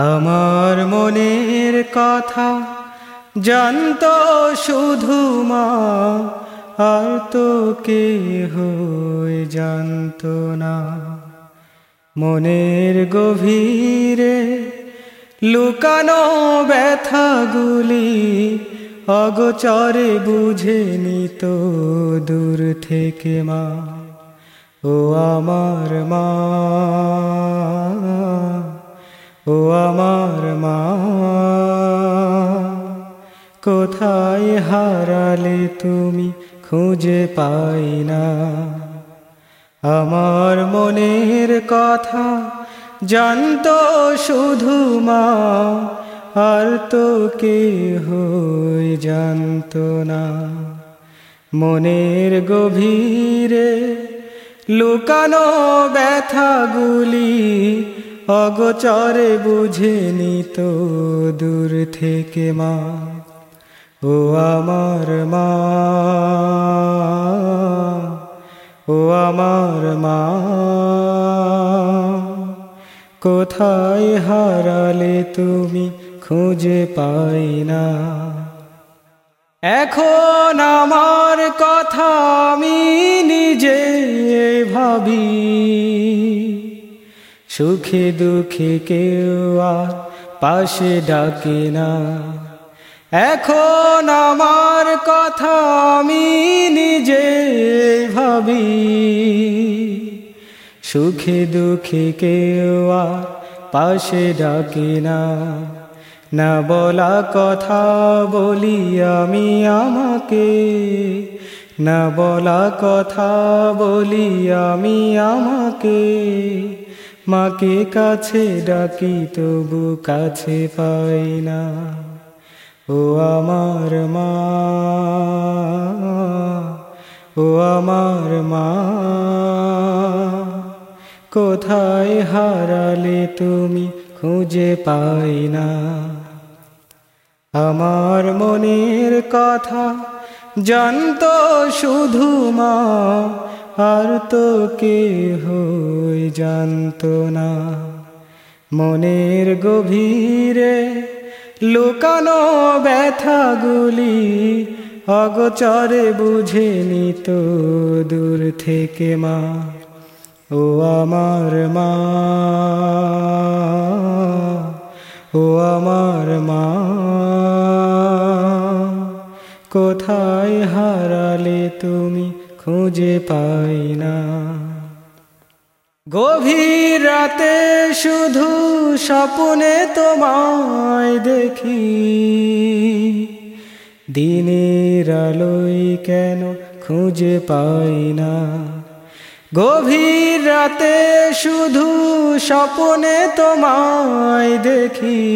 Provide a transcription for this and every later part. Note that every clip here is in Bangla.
আমার মনের কথা জানত শুধু মা, আর তো কে হয়ে জানত না। মনের গভীরে লুকানো ব্যথাগুলি অগচরে বুঝে নিত দূর থেকে মা। ও আমার মা। ও আমার মা, কোথায় হারালে তুমি খুঁজে পাই না? আমার মনের কথা জানত শুধু মা, আর তো কে হই জানত না। মনের গভীরে লুকানো ব্যথাগুলি অগচরে বুঝে নিত দূর থেকে মা। ও আমার মা। ও আমার মা। কোথায় হারালে তুমি খুঁজে পাই না। এখন আমার কথা আমি নিজে ভাবি। সুখে দুঃখে কেউ আর পাশে ডাকে না। এখন আমার কথা আমি নিজে ভাবি। সুখে দুঃখে কেউ আর পাশে ডাকে না। না বলা কথা বলি আমি আমাকে। না বলা কথা বলি আমি আমাকে। মাকে কাছে ডাকি, তবু কাছে পাই না। ও আমার মা, ও আমার মা, কোথায় হারালে তুমি খুঁজে পাই না? আমার মনের কথা জানত শুধু মা আর তো কে হই জানত না। মনের গভীরে লুকানো ব্যথাগুলি অগচরে বুঝে নিত দূর থেকে মা। ও আমার মা, ও আমার মা, কোথায় হারালে তুমি? খুঁজে পাই না। গভীর রাতে শুধু স্বপ্নে তোমায় দেখি। দিনের আলোয় কেন খুঁজে পাই না। গভীর রাতে শুধু স্বপ্নে তোমায় দেখি।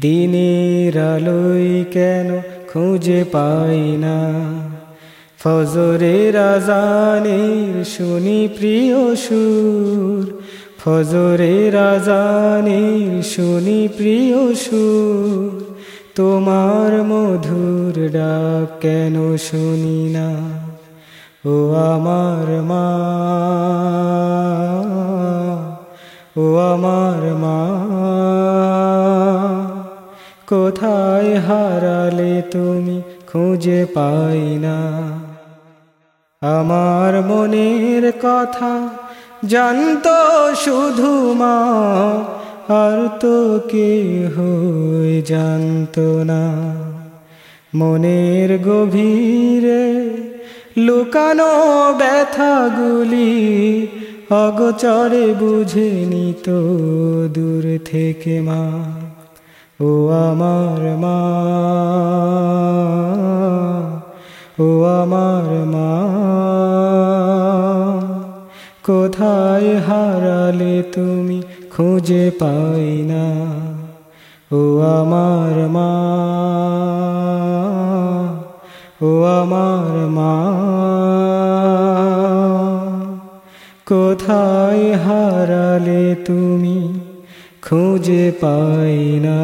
দিনের আলোয় কেন খুঁজে পাই না। ফজরের আজানের শুনি প্রিয় সুর। ফজরের আজানের শুনি প্রিয় সুর। তোমার মধুর ডাক কেন শুনি না? ও আমার মা। ও আমার মা। কোথায় হারালে তুমি খুঁজে পাই না? আমার মনের কথা জানত শুধু মা, আর তো কে হয়ে জানত না। মনের গভীরে লুকানো ব্যথাগুলি অগচরে বুঝে নিত দূর থেকে মা। ও আমার মা, ও আমার মা। কোথায় হারালে তুমি খুঁজে পাই না? ও আমার মা, ও আমার মা, কোথায় হারালে তুমি খুঁজে পাই না?